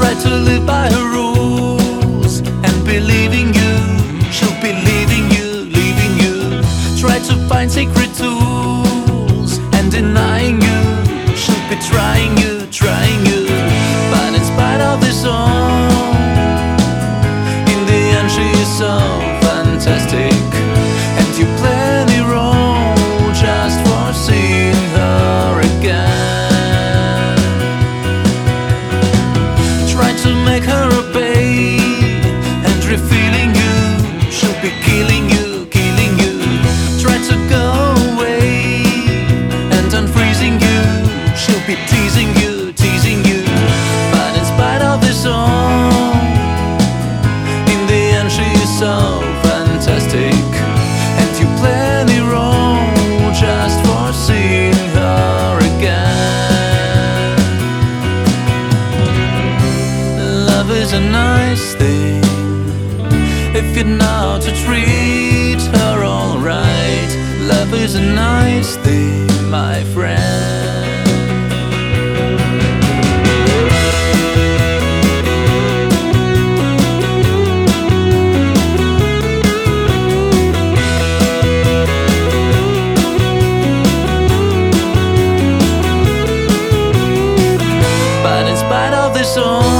live by her rules and believing you. She'll be leaving you, leaving you. Try to find secret tools and denying you. She'll be trying you, trying you. But in spite of this all, in the end she is so fantastic. And revealing you. She'll be killing you, killing you. Try to go away and unfreezing you. She'll be teasing you, teasing you. But in spite of this all, in the end she is so fantastic. is a nice thing if you know to treat her alright. Love is a nice thing, my friend. But in spite of So.